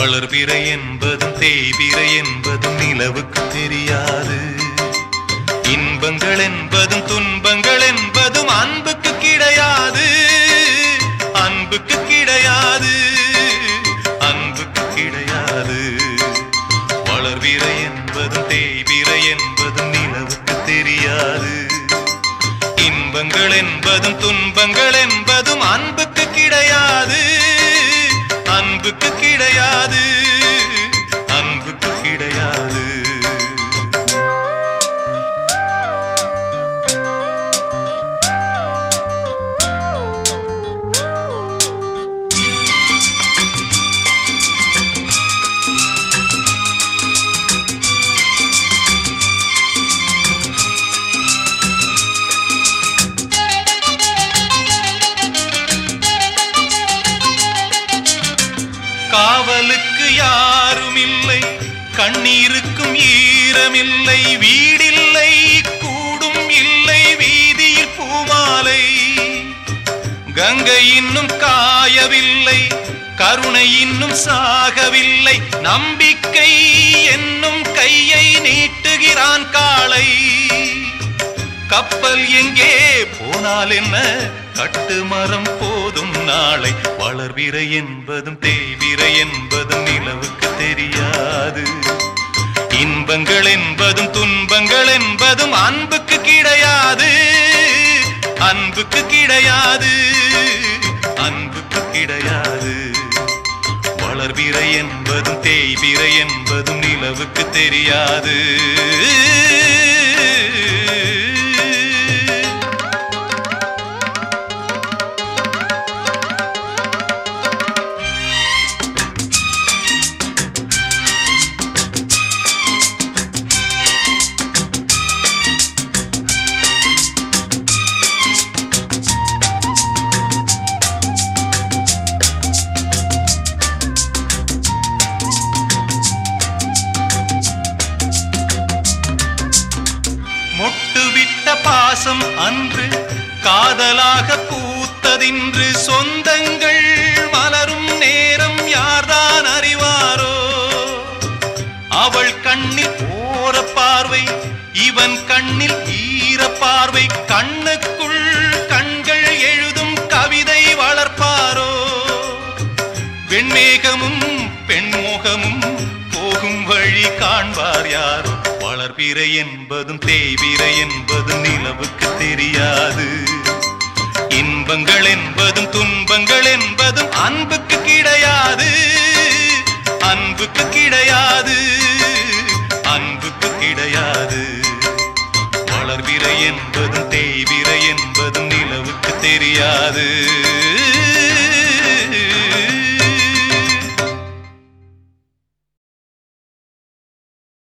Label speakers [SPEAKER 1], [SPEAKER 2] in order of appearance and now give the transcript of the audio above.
[SPEAKER 1] வளர்பிறை என்பதும் தேய்பிறை என்பதும் நிலவுக்கு தெரியாது. இன்பங்கள் என்பதும் துன்பங்கள் என்பதும் அன்புக்கு கிடையாது. அன்புக்கு கிடையாது. அன்புக்கு கிடையாது. வளர்விரை என்பதும் தேய்பிறை என்பதும் நிலவுக்கு தெரியாது. இன்பங்கள் என்பதும் துன்பங்கள் என்பதும் காதலுக்கு யாரும் இல்லை கண்ணீருக்கும் ஈரமில்லை வீடில்லை கூடும் இல்லை வீதியில் பூமாலை. கங்கை இன்னும் காயவில்லை கருணை இன்னும் சாகவில்லை நம்பிக்கை என்னும் கையை நீட்டுகிறான் காளை. கப்பல் எங்கே போனால் என்ன? கட்டுமரம் போதும் நாளை. வளர்விரை என்பதும் தேய்விரை என்பதும் நிலவுக்கு தெரியாது. இன்பங்கள் என்பதும் துன்பங்கள் என்பதும் அன்புக்கு கிடையாது. அன்புக்கு கிடையாது. அன்புக்கு கிடையாது. வளர்விரை என்பதும் தேய்விரை என்பதும் நிலவுக்கு தெரியாது. பாசம் அன்று காதலாக பூத்ததின்று சொந்தங்கள் மலரும் நேரம் யார்தான் அறிவாரோ? அவள் கண்ணில் ஓர பார்வை இவன் கண்ணில் ஈர பார்வை கண்ணுக்குள் கண்கள் எழுதும் கவிதை வளர்ப்பாரோ? வெண்மேகமும் பெண்மோகமும் போகும் வழி காண்பார் யாரோ? வளர்பிறை என்பதும் தேய்பிறை என்பதும் நிலவுக்கு தெரியாது. இன்பங்கள் என்பதும் துன்பங்கள் என்பதும் அன்புக்கு கிடையாது. அன்புக்கு கிடையாது. அன்புக்கு கிடையாது. வளர்பிறை என்பதும் தேய்பிறை என்பதும் நிலவுக்கு தெரியாது.